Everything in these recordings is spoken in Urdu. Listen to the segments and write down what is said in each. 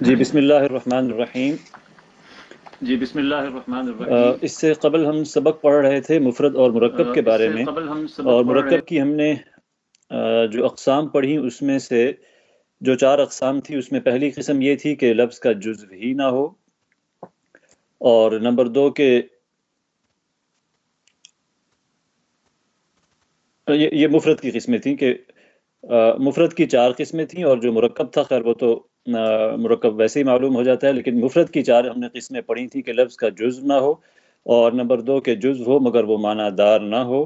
جی بسم اللہ الرحمن الرحیم۔ جی بسم اللہ الرحمن الرحیم۔ اس سے قبل ہم سبق پڑھ رہے تھے مفرد اور مرکب کے بارے میں۔ اور مرکب کی ہم نے جو اقسام پڑھی اس میں سے جو چار اقسام تھی اس میں پہلی قسم یہ تھی کہ لفظ کا جزو ہی نہ ہو۔ اور نمبر دو کہ یہ مفرد کی قسمیں تھیں کہ مفرد کی چار قسمیں تھیں اور جو مرکب تھا، خیر وہ تو مرکب ویسے ہی معلوم ہو جاتا ہے، لیکن مفرد کی چار ہم نے قسمیں پڑھی تھیں کہ لفظ کا جز نہ ہو اور نمبر دو کہ جز ہو مگر وہ معنی دار نہ ہو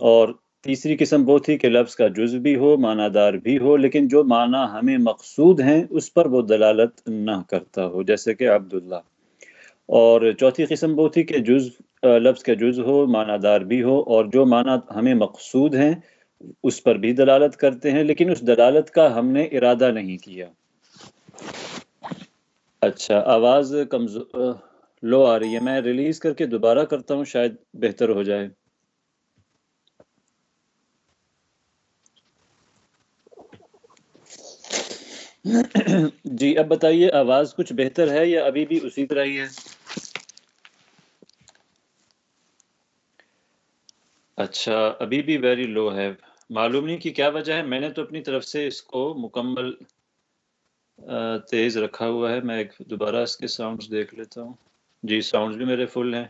اور تیسری قسم وہ تھی کہ لفظ کا جز بھی ہو معنی دار بھی ہو، لیکن جو معنی ہمیں مقصود ہیں اس پر وہ دلالت نہ کرتا ہو، جیسے کہ عبداللہ۔ اور چوتھی قسم وہ تھی کہ جز لفظ کا جز ہو معنی دار بھی ہو اور جو معنی ہمیں مقصود ہیں اس پر بھی دلالت کرتے ہیں، لیکن اس دلالت کا ہم نے ارادہ نہیں کیا۔ اچھا آواز کمزور لو آ رہی ہے۔ میں ریلیز کر کے دوبارہ کرتا ہوں، شاید بہتر ہو جائے۔ جی اب بتائیے، آواز کچھ بہتر ہے یا ابھی بھی اسی طرح ہی ہے؟ اچھا ابھی بھی ویری لو ہے۔ معلوم نہیں کہ کیا وجہ ہے۔ میں نے تو اپنی طرف سے اس کو مکمل تیز رکھا ہوا ہے۔ میں ایک دوبارہ اس کے ساؤنڈز دیکھ لیتا ہوں۔ جی ساؤنڈز بھی میرے فل ہیں۔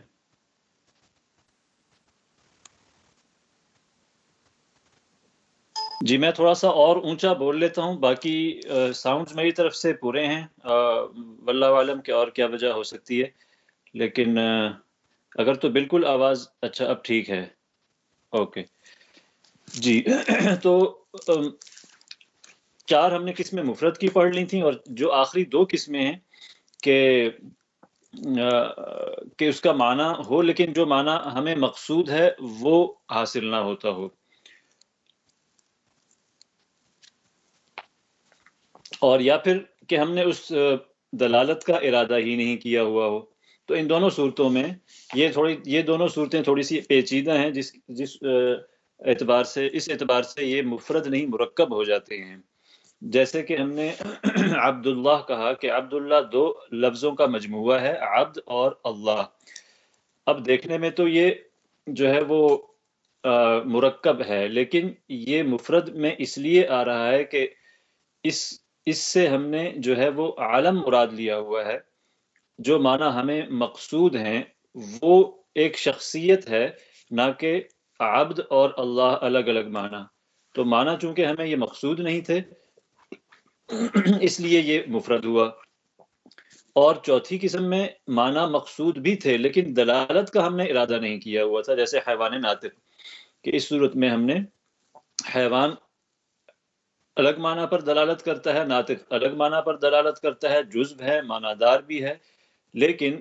جی میں تھوڑا سا اور اونچا بول لیتا ہوں۔ باقی ساؤنڈز میری طرف سے پورے ہیں۔ واللہ عالم کے اور کیا وجہ ہو سکتی ہے۔ لیکن اگر تو بالکل آواز اچھا اب ٹھیک ہے۔ اوکے۔ جی تو چار ہم نے قسمیں مفرد کی پڑھ لی تھیں اور جو آخری دو قسمیں ہیں کہ کہ اس کا معنی ہو، لیکن جو معنی ہمیں مقصود ہے وہ حاصل نہ ہوتا ہو۔ اور یا پھر کہ ہم نے اس دلالت کا ارادہ ہی نہیں کیا ہوا ہو۔ تو ان دونوں صورتوں میں یہ تھوڑی، یہ دونوں صورتیں تھوڑی سی پیچیدہ ہیں، جس جس اعتبار سے، اس اعتبار سے یہ مفرد نہیں، مرکب ہو جاتے ہیں۔ جیسے کہ ہم نے عبداللہ کہا کہ عبداللہ دو لفظوں کا مجموعہ ہے، عبد اور اللہ۔ اب دیکھنے میں تو یہ جو ہے وہ مرکب ہے، لیکن یہ مفرد میں اس لیے آ رہا ہے کہ اس اس سے ہم نے جو ہے وہ عالم مراد لیا ہوا ہے۔ جو معنی ہمیں مقصود ہیں، وہ ایک شخصیت ہے، نہ کہ عبد اور اللہ الگ الگ معنی تو معنی چونکہ ہمیں یہ مقصود نہیں تھے، اس لیے یہ مفرد ہوا۔ اور چوتھی قسم میں معنی مقصود بھی تھے، لیکن دلالت کا ہم نے ارادہ نہیں کیا ہوا تھا، جیسے حیوان ناطق، کہ اس صورت میں ہم نے حیوان الگ معنی پر دلالت کرتا ہے، ناطق الگ معنی پر دلالت کرتا ہے جزب ہے معنی دار بھی ہے، لیکن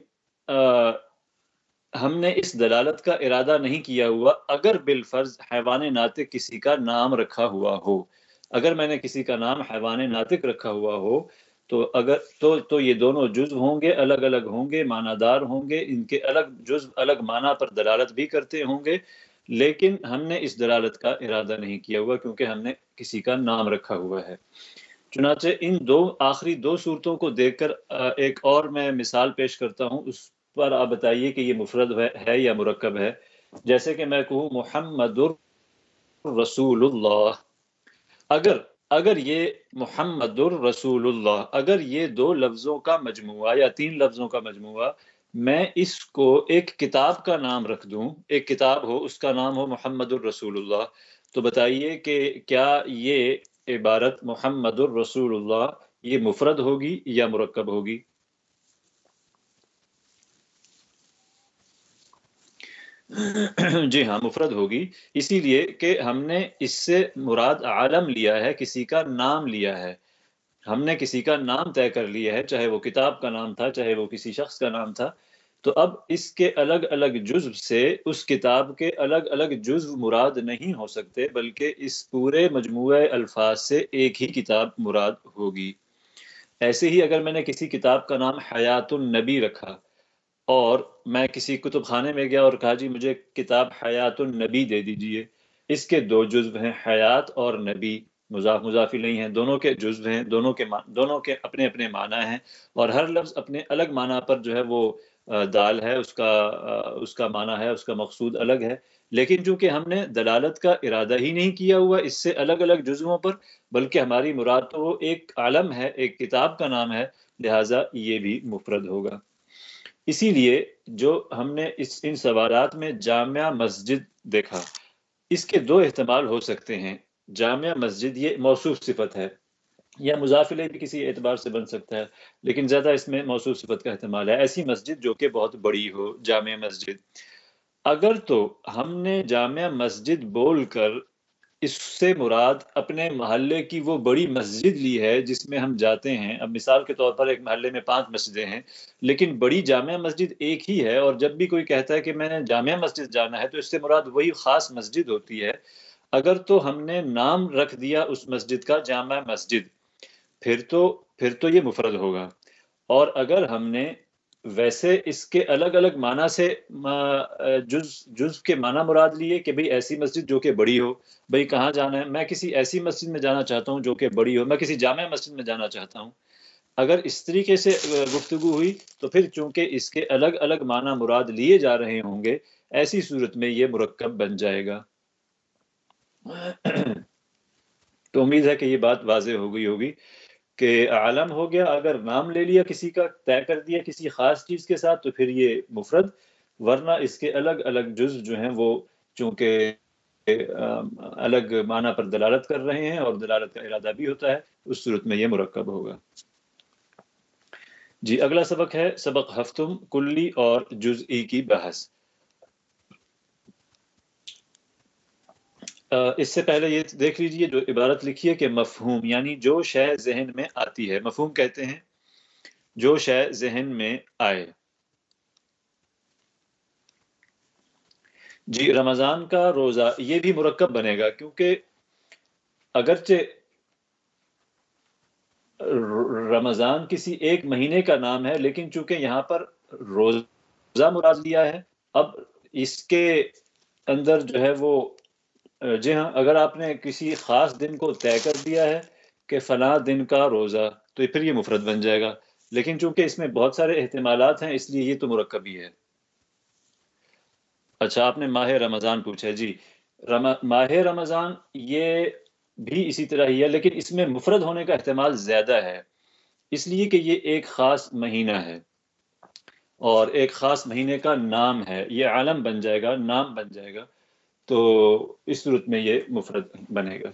ہم نے اس دلالت کا ارادہ نہیں کیا ہوا اگر بالفرض حیوان ناطق کسی کا نام رکھا ہوا ہو۔ اگر میں نے کسی کا نام حیوان ناطق رکھا ہوا ہو تو اگر تو تو یہ دونوں جزو ہوں گے، الگ الگ ہوں گے معنی دار ہوں گے۔ ان کے الگ جزو، الگ معنی پر دلالت بھی کرتے ہوں گے۔ لیکن ہم نے اس دلالت کا ارادہ نہیں کیا ہوا کیونکہ ہم نے کسی کا نام رکھا ہوا ہے۔ چنانچہ ان دو، آخری دو صورتوں کو دیکھ کر ایک اور میں مثال پیش کرتا ہوں۔ اس پر آپ بتائیے کہ یہ مفرد ہے یا مرکب ہے؟ جیسے کہ میں کہوں، محمد رسول اللہ اگر اگر یہ محمد الرسول اللہ اگر یہ دو لفظوں کا مجموعہ یا تین لفظوں کا مجموعہ، میں اس کو ایک کتاب کا نام رکھ دوں۔ ایک کتاب ہو، اس کا نام ہو محمد الرسول اللہ تو بتائیے کہ کیا یہ عبارت محمد الرسول اللہ یہ مفرد ہوگی یا مرکب ہوگی؟ جی ہاں مفرد ہوگی۔ اسی لیے کہ ہم نے اس سے مراد عالم لیا ہے، کسی کا نام لیا ہے۔ ہم نے کسی کا نام طے کر لیا ہے، چاہے وہ کتاب کا نام تھا، چاہے وہ کسی شخص کا نام تھا۔ تو اب اس کے الگ الگ جزو سے اس کتاب کے الگ الگ جزو مراد نہیں ہو سکتے، بلکہ اس پورے مجموعہ الفاظ سے ایک ہی کتاب مراد ہوگی۔ ایسے ہی اگر میں نے کسی کتاب کا نام حیات النبی رکھا اور میں کسی کتب خانے میں گیا اور کہا جی مجھے کتاب حیات النبی دے دیجیے۔ اس کے دو جزو ہیں، حیات اور نبی۔ مضاف مضافی نہیں ہیں۔ دونوں کے جزو ہیں، دونوں کے دونوں کے اپنے اپنے معنی ہیں۔ اور ہر لفظ اپنے الگ معنی پر جو ہے وہ دال ہے۔ اس کا اس کا معنی ہے، اس کا مقصود الگ ہے۔ لیکن چونکہ ہم نے دلالت کا ارادہ ہی نہیں کیا ہوا اس سے الگ الگ جزووں پر، بلکہ ہماری مراد تو وہ ایک عالم ہے، ایک کتاب کا نام ہے، لہٰذا یہ بھی مفرد ہوگا۔ اسی لیے جو ہم نے اس ان سوالات میں جامعہ مسجد دیکھا، اس کے دو احتمال ہو سکتے ہیں۔ جامعہ مسجد یہ موصوف صفت ہے، یا مضافلے بھی کسی اعتبار سے بن سکتا ہے، لیکن زیادہ اس میں موصوف صفت کا احتمال ہے۔ ایسی مسجد جو کہ بہت بڑی ہو، جامع مسجد۔ اگر تو ہم نے جامع مسجد بول کر اس سے مراد اپنے محلے کی وہ بڑی مسجد لی ہے جس میں ہم جاتے ہیں۔ اب مثال کے طور پر ایک محلے میں پانچ مسجدیں ہیں، لیکن بڑی جامع مسجد ایک ہی ہے اور جب بھی کوئی کہتا ہے کہ میں نے جامع مسجد جانا ہے تو اس سے مراد وہی خاص مسجد ہوتی ہے۔ اگر تو ہم نے نام رکھ دیا اس مسجد کا جامع مسجد، پھر تو پھر تو یہ مفرد ہوگا۔ اور اگر ہم نے ویسے اس کے الگ الگ معنی سے جز جز کے معنی مراد لیے کہ بھئی ایسی مسجد جو کہ بڑی ہو۔ بھئی کہاں جانا ہے؟ میں کسی ایسی مسجد میں جانا چاہتا ہوں جو کہ بڑی ہو۔ میں کسی جامع مسجد میں جانا چاہتا ہوں۔ اگر اس طریقے سے گفتگو ہوئی تو پھر چونکہ اس کے الگ الگ معنی مراد لیے جا رہے ہوں گے، ایسی صورت میں یہ مرکب بن جائے گا۔ تو امید ہے کہ یہ بات واضح ہو گئی ہوگی۔ کہ عالم ہو گیا، اگر نام لے لیا کسی کا، طے کر دیا کسی خاص چیز کے ساتھ، تو پھر یہ مفرد، ورنہ اس کے الگ الگ جز جو ہیں وہ چونکہ الگ معنی پر دلالت کر رہے ہیں اور دلالت کا ارادہ بھی ہوتا ہے، اس صورت میں یہ مرکب ہوگا۔ جی اگلا سبق ہے، سبق ہفتم کلی اور جزئی کی بحث۔ اس سے پہلے یہ دیکھ لیجیے جو عبارت لکھی ہے کہ مفہوم یعنی جو شے ذہن میں آتی ہے۔ مفہوم کہتے ہیں، جو شے ذہن میں آئے۔ جی رمضان کا روزہ یہ بھی مرکب بنے گا، کیونکہ اگرچہ رمضان کسی ایک مہینے کا نام ہے، لیکن چونکہ یہاں پر روزہ مراد لیا ہے، اب اس کے اندر جو ہے وہ جی ہاں اگر آپ نے کسی خاص دن کو طے کر دیا ہے کہ فلاں دن کا روزہ، تو پھر یہ مفرد بن جائے گا۔ لیکن چونکہ اس میں بہت سارے احتمالات ہیں، اس لیے یہ تو مرکب ہی ہے۔ اچھا آپ نے ماہ رمضان پوچھا جی ماہ رمضان یہ بھی اسی طرح ہی ہے، لیکن اس میں مفرد ہونے کا احتمال زیادہ ہے۔ اس لیے کہ یہ ایک خاص مہینہ ہے۔ اور ایک خاص مہینے کا نام ہے، یہ عالم بن جائے گا، نام بن جائے گا۔ تو اس صورت میں یہ مفرد بنے گا۔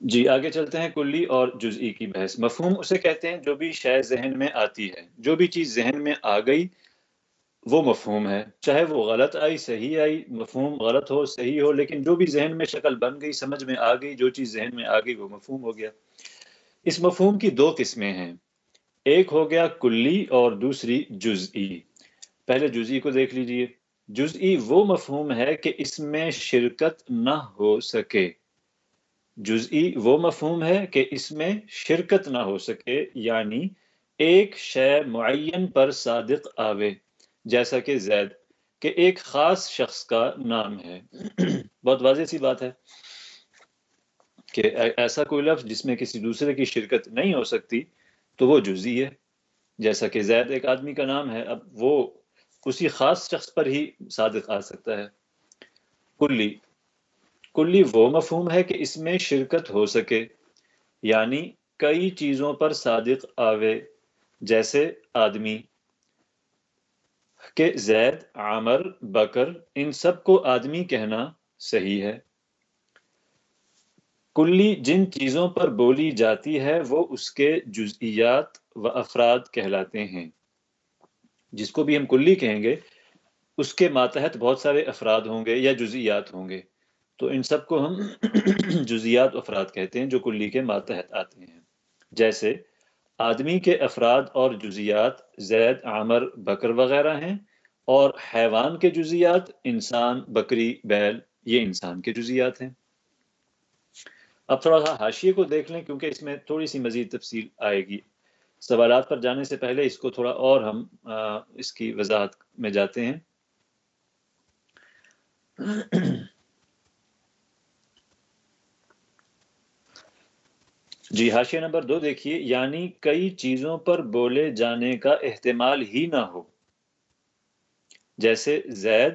جی آگے چلتے ہیں کلی اور جزئی کی بحث۔ مفہوم اسے کہتے ہیں جو بھی شے ذہن میں آتی ہے۔ جو بھی چیز ذہن میں آ گئی، وہ مفہوم ہے۔ چاہے وہ غلط آئی، صحیح آئی، مفہوم غلط ہو، صحیح ہو، لیکن جو بھی ذہن میں شکل بن گئی، سمجھ میں آ گئی، جو چیز ذہن میں آ گئی، وہ مفہوم ہو گیا۔ اس مفہوم کی دو قسمیں ہیں۔ ایک ہو گیا کلی اور دوسری جزئی۔ پہلے جزئی کو دیکھ لیجیے۔ جزئی وہ مفہوم ہے کہ اس میں شرکت نہ ہو سکے۔ جزئی وہ مفہوم ہے کہ اس میں شرکت نہ ہو سکے یعنی ایک شے معین پر صادق آوے۔ جیسا کہ زید، کہ ایک خاص شخص کا نام ہے۔ بہت واضح سی بات ہے کہ ایسا کوئی لفظ جس میں کسی دوسرے کی شرکت نہیں ہو سکتی تو وہ جزئی ہے۔ جیسا کہ زید ایک آدمی کا نام ہے، اب وہ اسی خاص شخص پر ہی صادق آ سکتا ہے۔ کلی کلی وہ مفہوم ہے کہ اس میں شرکت ہو سکے یعنی کئی چیزوں پر صادق آوے، جیسے آدمی، کہ زید، عامر، بکر، ان سب کو آدمی کہنا صحیح ہے۔ کلی جن چیزوں پر بولی جاتی ہے، وہ اس کے جزئیات و افراد کہلاتے ہیں۔ جس کو بھی ہم کلی کہیں گے، اس کے ماتحت بہت سارے افراد ہوں گے یا جزیات ہوں گے۔ تو ان سب کو ہم جزیات افراد کہتے ہیں جو کلی کے ماتحت آتے ہیں۔ جیسے، آدمی کے افراد اور جزیات زید، عامر، بکر وغیرہ ہیں اور حیوان کے جزیات انسان، بکری، بیل، یہ انسان کے جزیات ہیں۔ اب تھوڑا سا حاشیے کو دیکھ لیں کیونکہ اس میں تھوڑی سی مزید تفصیل آئے گی۔ سوالات پر جانے سے پہلے اس کو تھوڑا اور ہم اس کی وضاحت میں جاتے ہیں۔ جی حاشیہ نمبر دو دیکھیے۔ یعنی کئی چیزوں پر بولے جانے کا احتمال ہی نہ ہو۔ جیسے زید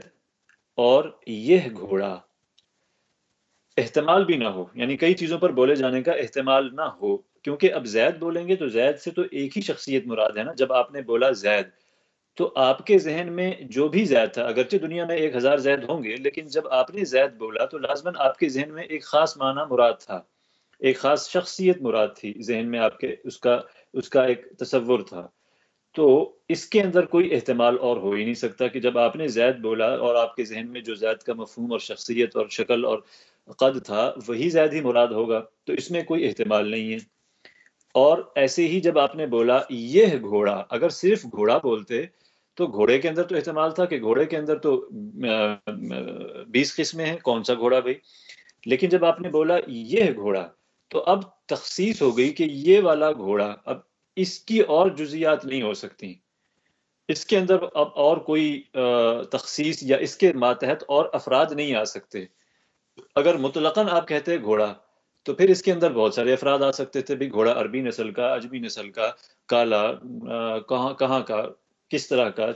اور یہ گھوڑا۔ احتمال بھی نہ ہو۔ یعنی کئی چیزوں پر بولے جانے کا احتمال نہ ہو۔ کیونکہ اب زید بولیں گے تو زید سے تو ایک ہی شخصیت مراد ہے نا، جب آپ نے بولا زید، تو آپ کے ذہن میں جو بھی زید تھا، اگرچہ دنیا میں ایک ہزار زید ہوں گے، لیکن جب آپ نے زید بولا تو لازماً آپ کے ذہن میں ایک خاص معنی مراد تھا، ایک خاص شخصیت مراد تھی ذہن میں آپ کے، اس کا اس کا ایک تصور تھا۔ تو اس کے اندر کوئی احتمال اور ہو ہی نہیں سکتا کہ جب آپ نے زید بولا اور آپ کے ذہن میں جو زید کا مفہوم اور شخصیت اور شکل اور قد تھا، وہی زید ہی مراد ہوگا، تو اس میں کوئی احتمال نہیں ہے۔ اور ایسے ہی جب آپ نے بولا یہ گھوڑا، اگر صرف گھوڑا بولتے تو گھوڑے کے اندر تو احتمال تھا کہ گھوڑے کے اندر تو بیس قسمیں ہیں، کون سا گھوڑا بھائی؟ لیکن جب آپ نے بولا یہ گھوڑا تو اب تخصیص ہو گئی کہ یہ والا گھوڑا اب اس کی اور جزیات نہیں ہو سکتی۔ اس کے اندر اب اور کوئی تخصیص یا اس کے ماتحت اور افراد نہیں آ سکتے۔ اگر مطلقاً آپ کہتے گھوڑا تو پھر اس کے اندر بہت سارے افراد آ سکتے تھے، بھی گھوڑا عربی نسل کا اجبی نسل کا، کالا کہاں کہاں کا، کس طرح کا،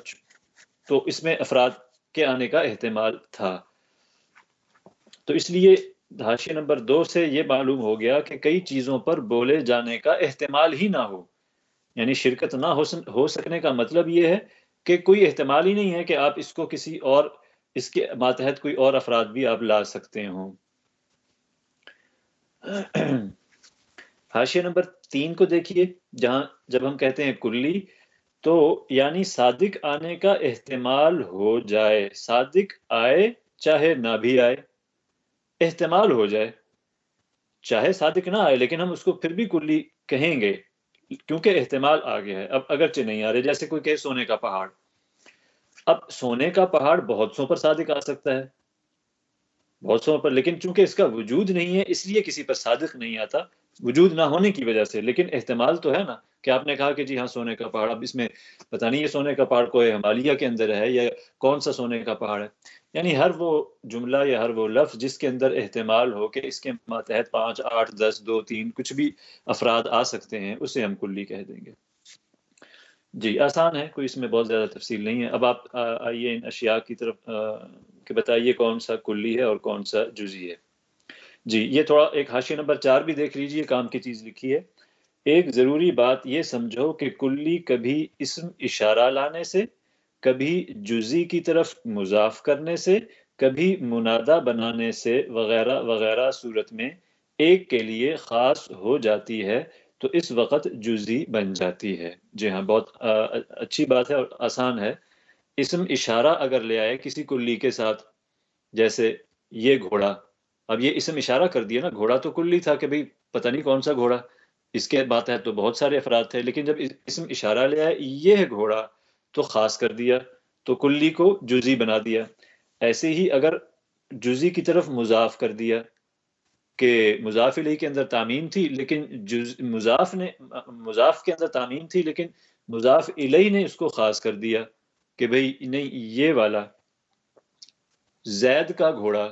تو اس میں افراد کے آنے کا احتمال تھا۔ تو اس لیے دھاشی نمبر دو سے یہ معلوم ہو گیا کہ کئی چیزوں پر بولے جانے کا احتمال ہی نہ ہو۔ یعنی شرکت نہ ہو سکنے کا مطلب یہ ہے کہ کوئی احتمال ہی نہیں ہے کہ آپ اس کو کسی اور، اس کے ماتحت کوئی اور افراد بھی آپ لا سکتے ہوں۔ حاشیہ نمبر تین کو دیکھیے، جہاں جب ہم کہتے ہیں کلی، تو یعنی صادق آنے کا احتمال ہو جائے۔ صادق آئے چاہے نہ بھی آئے، احتمال ہو جائے۔ چاہے صادق نہ آئے، لیکن ہم اس کو پھر بھی کلی کہیں گے، کیونکہ احتمال آ گیا ہے۔ اب اگرچہ نہیں آ رہے، جیسے کوئی کہ سونے کا پہاڑ۔ اب سونے کا پہاڑ بہت سو پر صادق آ سکتا ہے۔ بہت سو پر لیکن چونکہ اس کا وجود نہیں ہے، اس لیے کسی پر صادق نہیں آتا، وجود نہ ہونے کی وجہ سے۔ لیکن احتمال تو ہے نا کہ آپ نے کہا کہ جی ہاں سونے کا پہاڑ، اب اس میں پتہ نہیں یہ سونے کا پہاڑ کوئی ہمالیہ کے اندر ہے یا کون سا سونے کا پہاڑ ہے۔ یعنی ہر وہ جملہ یا ہر وہ لفظ جس کے اندر احتمال ہو کہ اس کے ماتحت پانچ، آٹھ، دس، دو، تین، کچھ بھی افراد آ سکتے ہیں، اسے ہم کلی کہہ دیں گے۔ جی آسان ہے، کوئی اس میں بہت زیادہ تفصیل نہیں ہے۔ اب آپ آئیے ان اشیاء کی طرف کہ بتائیے کون سا کلی ہے اور کون سا جزی ہے۔ جی یہ تھوڑا ایک حاشی نمبر چار بھی دیکھ لیجیے کام کی چیز لکھی ہے۔ ایک ضروری بات یہ سمجھو کہ کلی کبھی اسم اشارہ لانے سے، کبھی جزی کی طرف مضاف کرنے سے، کبھی منادہ بنانے سے وغیرہ وغیرہ صورت میں ایک کے لیے خاص ہو جاتی ہے، تو اس وقت جزی بن جاتی ہے۔ جی ہاں بہت اچھی بات ہے اور آسان ہے۔ اسم اشارہ اگر لے آئے کسی کلی کے ساتھ، جیسے یہ گھوڑا، اب یہ اسم اشارہ کر دیا نا، گھوڑا تو کلی تھا کہ بھئی پتہ نہیں کون سا گھوڑا۔ اس کے بات ہے تو بہت سارے افراد تھے، لیکن جب اسم اشارہ لے آئے یہ گھوڑا تو خاص کر دیا، تو کلی کو جزی بنا دیا۔ ایسے ہی اگر جزی کی طرف مضاف کر دیا کہ مضاف علیہ کے اندر تعمیم تھی، لیکن جز مضاف نے مضاف کے اندر تعمیم تھی، لیکن مضاف علیہ نے اس کو خاص کر دیا۔ کہ بھئی نہیں، یہ والا زید کا گھوڑا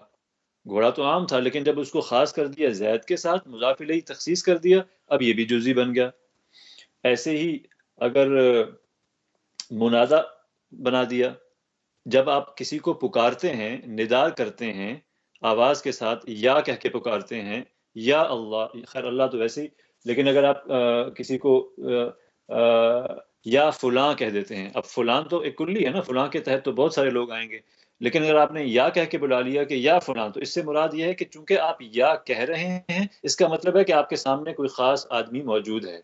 گھوڑا تو عام تھا، لیکن جب اس کو خاص کر دیا، زید کے ساتھ مضاف علیہ تخصیص کر دیا، اب یہ بھی جزی بن گیا۔ ایسے ہی اگر منادہ بنا دیا، جب آپ کسی کو پکارتے ہیں ندار کرتے ہیں، آواز کے ساتھ یا کہہ کے پکارتے ہیں، یا اللہ، خیر اللہ تو ویسے ہی، لیکن اگر آپ کسی کو یا فلاں کہہ دیتے ہیں۔ اب فلاں تو ایک کلی ہے نا، فلاں کے تحت تو بہت سارے لوگ آئیں گے۔ لیکن اگر آپ نے یا کہہ کے بلا لیا کہ یا فلاں، تو اس سے مراد یہ ہے کہ چونکہ آپ یا کہہ رہے ہیں، اس کا مطلب ہے کہ آپ کے سامنے کوئی خاص آدمی موجود ہے۔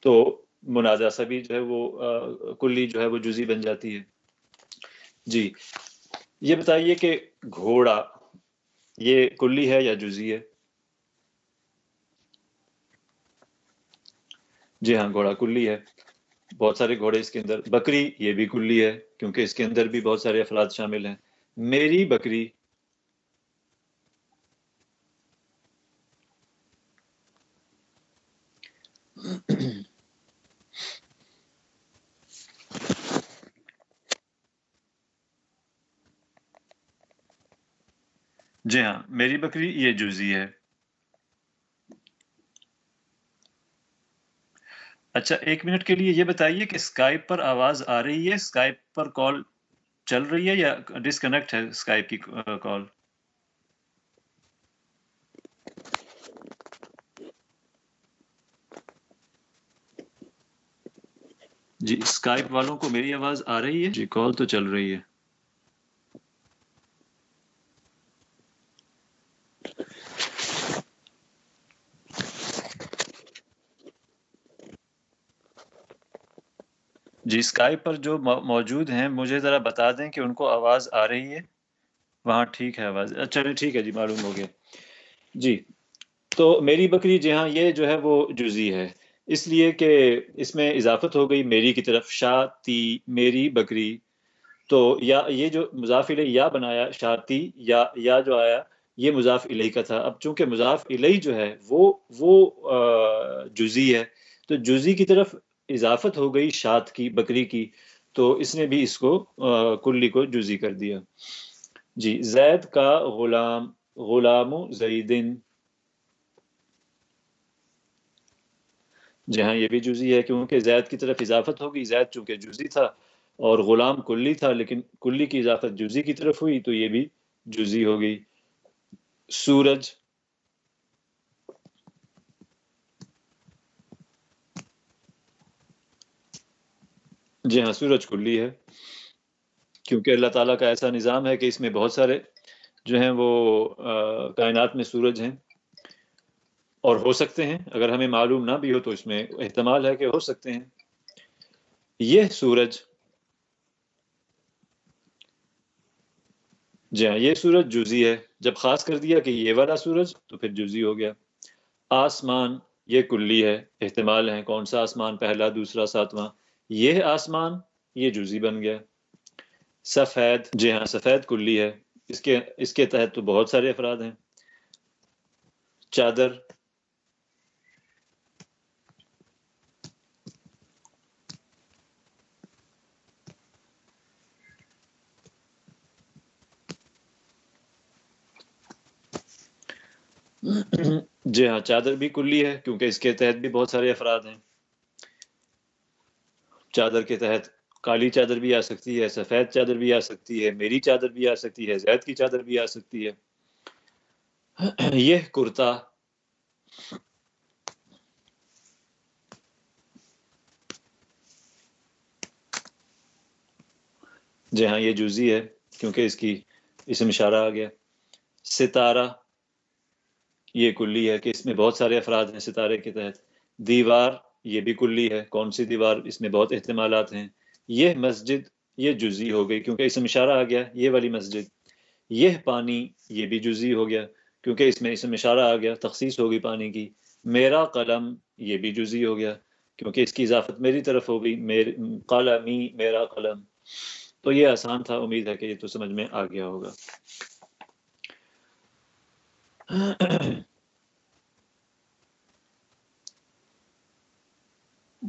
تو منازع سبھی جو ہے وہ کلی جو ہے وہ جزی بن جاتی ہے۔ جی یہ بتائیے کہ گھوڑا، یہ کلی ہے یا جزی ہے؟ جی ہاں گھوڑا کلی ہے۔ بہت سارے گھوڑے اس کے اندر، بکری یہ بھی کلی ہے کیونکہ اس کے اندر بھی بہت سارے افراد شامل ہیں۔ میری بکری جی ہاں میری بکری یہ جزی ہے۔ اچھا ایک منٹ کے لیے یہ بتائیے کہ اسکائپ پر آواز آ رہی ہے اسکائپ پر کال چل رہی ہے یا ڈسکنیکٹ ہے اسکائپ کی کال جی اسکائپ والوں کو میری آواز آ رہی ہے؟ جی کال تو چل رہی ہے۔ جی اسکائپ پر جو موجود ہیں، مجھے ذرا بتا دیں کہ ان کو آواز آ رہی ہے۔ وہاں ٹھیک ہے آواز۔ اچھا ٹھیک ہے جی معلوم ہو گیا۔ جی تو میری بکری جی ہاں یہ جو ہے وہ جزی ہے۔ اس لیے کہ اس میں اضافت ہو گئی میری کی طرف شاتی میری بکری۔ تو یا یہ جو مضاف علیہ یا بنایا شاتی یا یا جو آیا، یہ مضاف علیہ کا تھا۔ اب چونکہ مضاف علیہ جو ہے، وہ وہ جزی ہے۔ تو جزی کی طرف اضافت ہو گئی شاد کی، بکری کی، تو اس نے بھی اس کو کلی کو جزی کر دیا۔ جی زید کا غلام غلام زیدن۔ جی ہاں یہ بھی جزی ہے کیونکہ زید کی طرف اضافت ہوگی زید چونکہ جزی تھا اور غلام کلی تھا، لیکن کلی کی اضافت جزی کی طرف ہوئی تو یہ بھی جزی ہوگی سورج جی ہاں سورج کلی ہے۔ کیونکہ اللہ تعالیٰ کا ایسا نظام ہے کہ اس میں بہت سارے جو ہیں وہ کائنات میں سورج ہیں۔ اور ہو سکتے ہیں، اگر ہمیں معلوم نہ بھی ہو تو اس میں احتمال ہے کہ ہو سکتے ہیں۔ یہ سورج۔ جی ہاں یہ سورج جزی ہے۔ جب خاص کر دیا کہ یہ والا سورج، تو پھر جزی ہو گیا۔ آسمان، یہ کلی ہے۔ احتمال ہے کون سا آسمان، پہلا، دوسرا، ساتواں۔ یہ آسمان، یہ جزی بن گیا۔ سفید جی ہاں سفید کلی ہے۔ اس کے اس کے تحت تو بہت سارے افراد ہیں۔ چادر۔ جی ہاں چادر بھی کلی ہے کیونکہ اس کے تحت بھی بہت سارے افراد ہیں۔ چادر کے تحت کالی چادر بھی آ سکتی ہے، سفید چادر بھی آ سکتی ہے، میری چادر بھی آ سکتی ہے، زید کی چادر بھی آ سکتی ہے۔ یہ کرتا جی ہاں یہ جوزی ہے کیونکہ اس کی اسم اشارہ آ گیا۔ ستارہ، یہ کلی ہے کہ اس میں بہت سارے افراد ہیں ستارے کے تحت۔ دیوار یہ بھی کلی ہے، کون سی دیوار؟ اس میں بہت احتمالات ہیں۔ یہ مسجد یہ جزی ہو گئی کیونکہ اس میں اشارہ آ گیا، یہ والی مسجد۔ یہ پانی یہ بھی جزی ہو گیا کیونکہ اس میں اس میں اشارہ آ گیا، تخصیص ہوگی پانی کی۔ میرا قلم یہ بھی جزی ہو گیا کیونکہ اس کی اضافت میری طرف ہو گئی قلمی میرا قلم۔ تو یہ آسان تھا، امید ہے کہ یہ تو سمجھ میں آ گیا ہوگا۔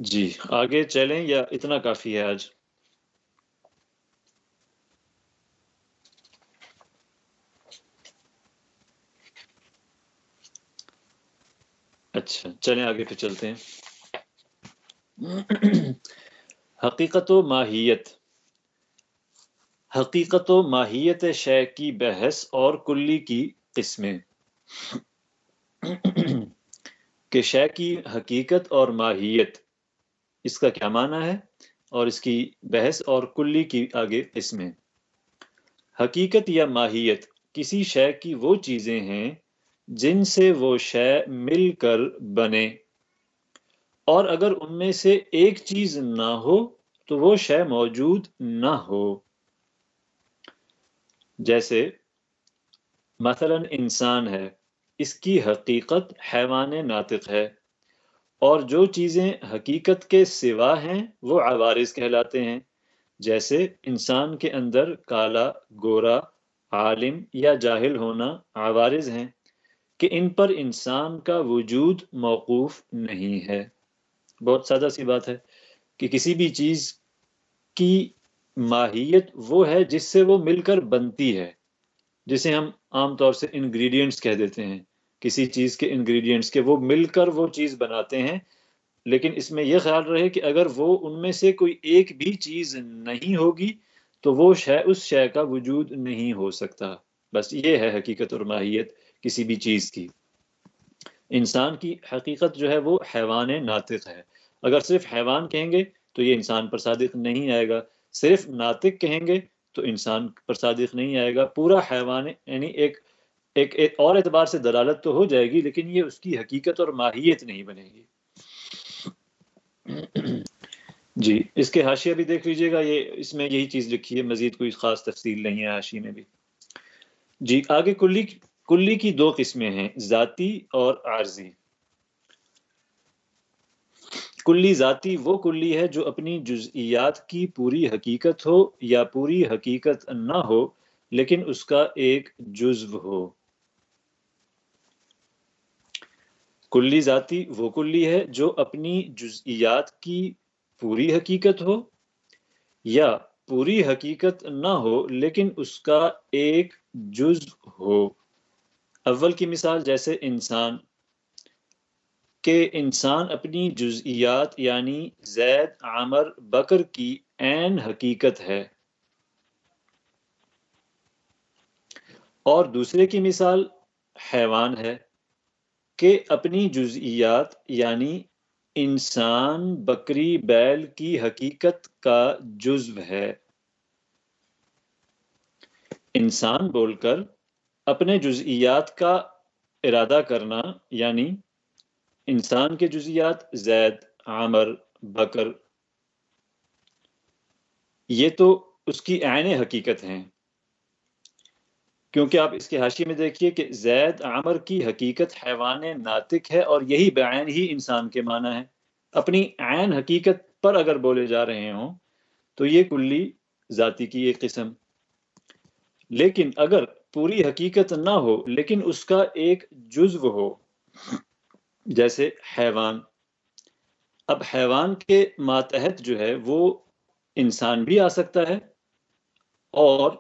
جی آگے چلیں یا اتنا کافی ہے آج؟ اچھا چلیں آگے پہ چلتے ہیں۔ حقیقت و ماہیت۔ حقیقت و ماہیت شے کی بحث اور کلی کی قسمیں۔ کہ شے کی حقیقت اور ماہیت۔ اس کا کیا معنی ہے اور اس کی بحث اور کلی کی آگے قسمیں حقیقت یا ماہیت، کسی شے کی وہ چیزیں ہیں جن سے وہ شے مل کر بنے۔ اور اگر ان میں سے ایک چیز نہ ہو تو وہ شے موجود نہ ہو۔ جیسے مثلا انسان ہے، اس کی حقیقت حیوان ناطق ہے۔ اور جو چیزیں حقیقت کے سوا ہیں، وہ عوارض کہلاتے ہیں۔ جیسے انسان کے اندر کالا، گورا، عالم یا جاہل ہونا عوارض ہیں کہ ان پر انسان کا وجود موقوف نہیں ہے۔ بہت سادہ سی بات ہے کہ کسی بھی چیز کی ماہیت وہ ہے جس سے وہ مل کر بنتی ہے، جسے ہم عام طور سے انگریڈینٹس کہہ دیتے ہیں۔ کسی چیز کے انگریڈینٹس کے وہ مل کر وہ چیز بناتے ہیں، لیکن اس میں یہ خیال رہے کہ اگر وہ ان میں سے کوئی ایک بھی چیز نہیں ہوگی تو وہ شے، اس شے کا وجود نہیں ہو سکتا۔ بس یہ ہے حقیقت اور ماہیت کسی بھی چیز کی۔ انسان کی حقیقت جو ہے وہ حیوان ناطق ہے۔ اگر صرف حیوان کہیں گے تو یہ انسان پر صادق نہیں آئے گا۔ صرف ناطق کہیں گے تو انسان پر صادق نہیں آئے گا۔ پورا حیوان یعنی ایک ایک, ایک اور اعتبار سے دلالت تو ہو جائے گی لیکن یہ اس کی حقیقت اور ماہیت نہیں بنے گی۔ جی۔ اس کے حاشیہ بھی دیکھ لیجیے گا یہ اس میں یہی چیز لکھی ہے مزید کوئی خاص تفصیل نہیں ہے حاشی میں بھی۔ جی آگے کلی کلی کی دو قسمیں ہیں ذاتی اور عارضی۔ کلی ذاتی وہ کلی ہے جو اپنی جزئیات کی پوری حقیقت ہو یا پوری حقیقت نہ ہو لیکن اس کا ایک جزو ہو۔ کلی ذاتی وہ کلی ہے جو اپنی جزئیات کی پوری حقیقت ہو یا پوری حقیقت نہ ہو، لیکن اس کا ایک جز ہو۔ اول کی مثال جیسے انسان، کہ انسان اپنی جزئیات یعنی زید عامر بکر کی عین حقیقت ہے۔ اور دوسرے کی مثال حیوان ہے۔ کہ اپنی جزئیات یعنی انسان بکری بیل کی حقیقت کا جزو ہے۔ انسان بول کر اپنے جزئیات کا ارادہ کرنا یعنی انسان کے جزئیات، زید، عامر، بکر، یہ تو اس کی عین حقیقت ہیں۔ کیونکہ آپ اس کے حاشی میں دیکھیے کہ زید عمر کی حقیقت حیوان ناطق ہے اور یہی بعین ہی انسان کے معنی ہے۔ اپنی عین حقیقت پر اگر بولے جا رہے ہوں تو یہ کلی ذاتی کی ایک قسم۔ لیکن اگر پوری حقیقت نہ ہو، لیکن اس کا ایک جزو ہو، جیسے حیوان۔ اب حیوان کے ماتحت جو ہے وہ انسان بھی آ سکتا ہے اور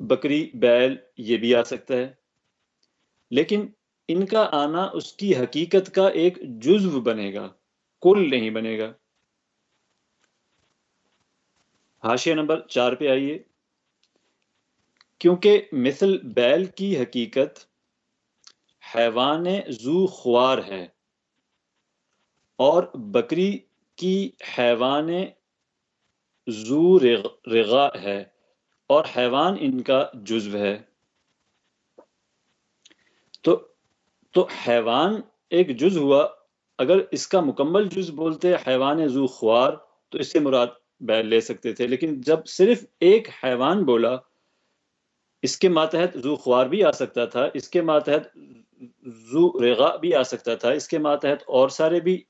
بکری، بیل یہ بھی آ سکتا ہے۔ لیکن ان کا آنا اس کی حقیقت کا ایک جزو بنے گا، کل نہیں بنے گا۔ حاشیہ نمبر چار پہ آئیے۔ کیونکہ مثل بیل کی حقیقت حیوان زو خوار ہے اور بکری کی حیوان زو رغا ہے۔ اور حیوان ان کا جزو ہے۔ تو تو حیوان ایک جز ہوا۔ اگر اس کا مکمل جز بولتے حیوان زو خوار، تو اس سے مراد بیل لے سکتے تھے۔ لیکن جب صرف ایک حیوان بولا، اس کے ماتحت زو خوار بھی آ سکتا تھا، اس کے ماتحت زو رغا بھی آ سکتا تھا، اس کے ماتحت اور سارے بھی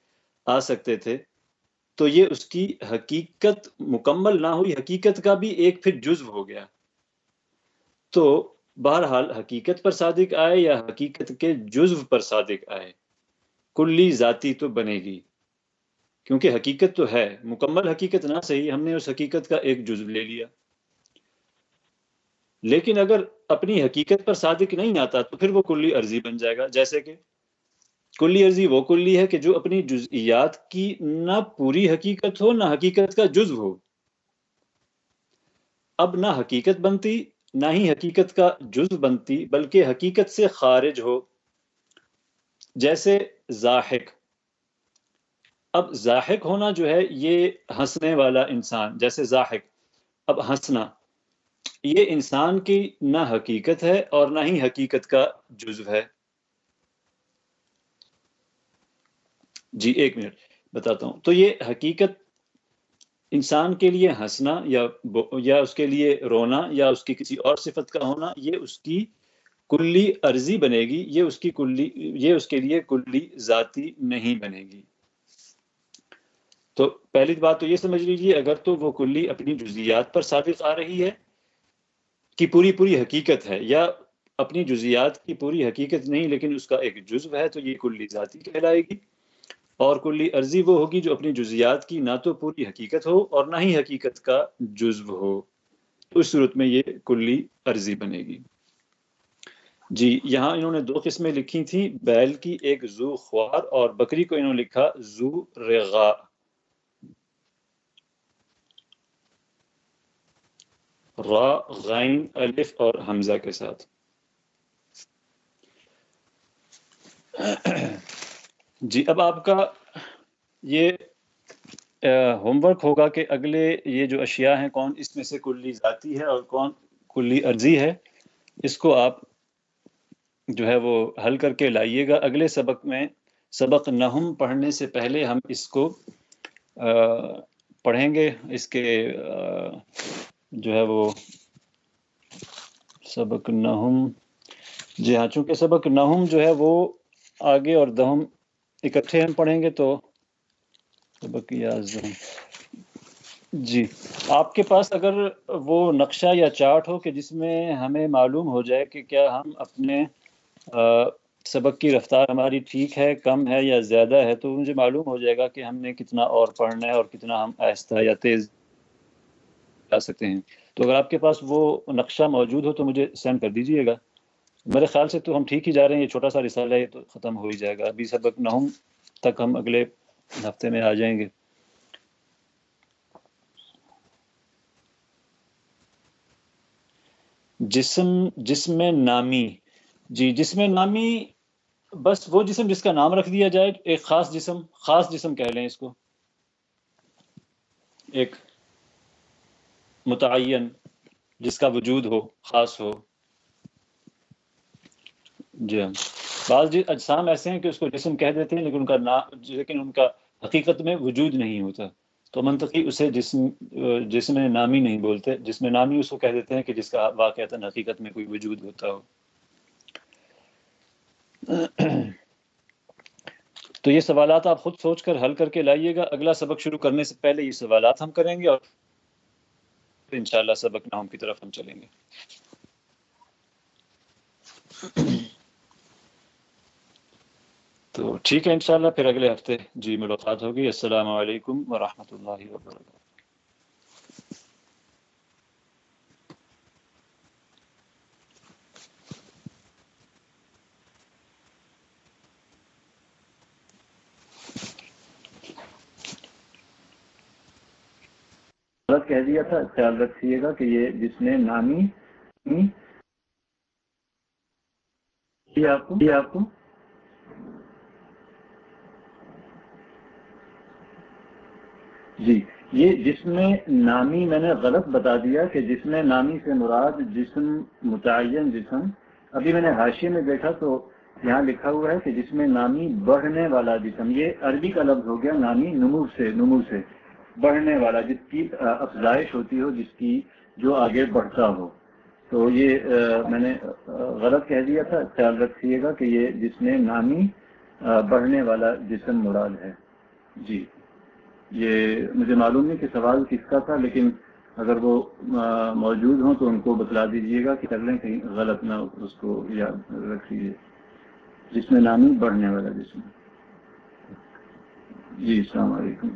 آ سکتے تھے۔ تو یہ اس کی حقیقت مکمل نہ ہوئی، حقیقت کا بھی ایک پھر جزو ہو گیا۔ تو بہرحال حقیقت پر صادق آئے یا حقیقت کے جزو پر صادق آئے؟ کلی ذاتی تو بنے گی۔ کیونکہ حقیقت تو ہے، مکمل حقیقت نہ صحیح، ہم نے اس حقیقت کا ایک جزو لے لیا۔ لیکن اگر اپنی حقیقت پر صادق نہیں آتا تو پھر وہ کلی عرضی بن جائے گا، جیسے کہ کلی عرضی وہ کلی ہے کہ جو اپنی جزئیات کی نہ پوری حقیقت ہو، نہ حقیقت کا جزو ہو۔ اب نہ حقیقت بنتی، نہ ہی حقیقت کا جز بنتی، بلکہ حقیقت سے خارج ہو۔ جیسے زاحق اب زاحق ہونا جو ہے، یہ ہنسنے والا انسان، جیسے زاحق اب ہنسنا۔ یہ انسان کی نہ حقیقت ہے اور نہ ہی حقیقت کا جزو ہے۔ جی ایک منٹ، بتاتا ہوں۔ تو یہ حقیقت انسان کے لیے ہنسنا یا یا اس کے لیے رونا یا اس کی کسی اور صفت کا ہونا، یہ اس کی کلی عرضی بنے گی، یہ اس کی کلی، یہ اس کے لیے کلی ذاتی نہیں بنے گی۔ تو پہلی بات تو یہ سمجھ لیجیے اگر تو وہ کلی اپنی جزیات پر ثابت آ رہی ہے کہ پوری پوری حقیقت ہے، یا اپنی جزیات کی پوری حقیقت نہیں، لیکن اس کا ایک جزو ہے، تو یہ کلی ذاتی کہلائے گی۔ اور کلی عرضی وہ ہوگی جو اپنی جزیات کی نہ تو پوری حقیقت ہو اور نہ ہی حقیقت کا جزو ہو۔ اس صورت میں یہ کلی عرضی بنے گی۔ جی یہاں انہوں نے دو قسمیں لکھی تھیں، بیل کی ایک زو خوار اور بکری کو انہوں نے لکھا زو رغا۔ را، غین، الف اور حمزہ کے ساتھ۔ جی اب آپ کا یہ ہوم ورک ہوگا کہ اگلے یہ جو اشیاء ہیں، کون اس میں سے کلی ذاتی ہے اور کون کلی عرضی ہے، اس کو آپ جو ہے وہ حل کر کے لائیے گا۔ اگلے سبق میں، سبق نہم پڑھنے سے پہلے ہم اس کو پڑھیں گے۔ اس کے جو ہے وہ سبق نہم جی ہاں چونکہ سبق نہم جو ہے وہ آگے اور دہم اکٹھے ہم پڑھیں گے تو سبق جی آپ کے پاس اگر وہ نقشہ یا چارٹ ہو کہ جس میں ہمیں معلوم ہو جائے کہ کیا ہم اپنے سبق کی رفتار ہماری ٹھیک ہے، کم ہے یا زیادہ ہے، تو مجھے معلوم ہو جائے گا کہ ہم نے کتنا اور پڑھنا ہے اور کتنا ہم آہستہ یا تیز جا سکتے ہیں۔ تو اگر آپ کے پاس وہ نقشہ موجود ہو تو مجھے سینڈ کر دیجیے گا۔ میرے خیال سے تو ہم ٹھیک ہی جا رہے ہیں، یہ چھوٹا سا رسالہ ہے تو ختم ہو ہی جائے گا۔ ابھی سبق نہ ہوں تک ہم اگلے ہفتے میں آ جائیں گے۔ جسم جسم نامی۔ جی جسم نامی، بس وہ جسم جس کا نام رکھ دیا جائے، ایک خاص جسم خاص جسم کہہ لیں اس کو۔ ایک متعین جس کا وجود ہو، خاص ہو۔ جی ہاں۔ بعض جی اجسام ایسے ہیں کہ اس کو جسم کہہ دیتے ہیں، لیکن ان کا نام لیکن ان کا حقیقت میں وجود نہیں ہوتا۔ تو منطقی اسے جسم جسم نامی نہیں بولتے۔ جسم نامی اس کو کہہ دیتے ہیں کہ جس کا واقعات حقیقت میں کوئی وجود ہوتا ہو۔ تو یہ سوالات آپ خود سوچ کر حل کر کے لائیے گا۔ اگلا سبق شروع کرنے سے پہلے یہ سوالات ہم کریں گے اور انشاءاللہ سبق نام کی طرف ہم چلیں گے۔ تو ٹھیک ہے انشاءاللہ، پھر اگلے ہفتے جی ملاقات ہوگی۔ السلام علیکم ورحمۃ اللہ وبرکاتہ۔ کہہ دیا تھا، خیال رکھیے گا کہ یہ جس نے نامی آپ کو آپ کو جی یہ جس میں نامی میں نے غلط بتا دیا کہ جس میں نامی سے مراد جسم متعین جسم، ابھی میں نے حاشیے میں دیکھا تو یہاں لکھا ہوا ہے کہ جس میں نامی بڑھنے والا جسم، یہ عربی کا لفظ ہو گیا نامی نمو سے نمو سے بڑھنے والا، جس کی افزائش ہوتی ہو، جس کی جو آگے بڑھتا ہو۔ تو یہ میں نے غلط کہہ دیا تھا، خیال رکھیے گا کہ یہ جس میں نامی بڑھنے والا جسم مراد ہے۔ جی۔ یہ مجھے معلوم نہیں کہ سوال کس کا تھا، لیکن اگر وہ موجود ہوں تو ان کو بتلا دیجیے گا کہ کر لیں کہیں غلط نہ اس کو یاد رکھ لیجیے جس میں نامی بڑھنے والا جسم۔ جی السلام علیکم۔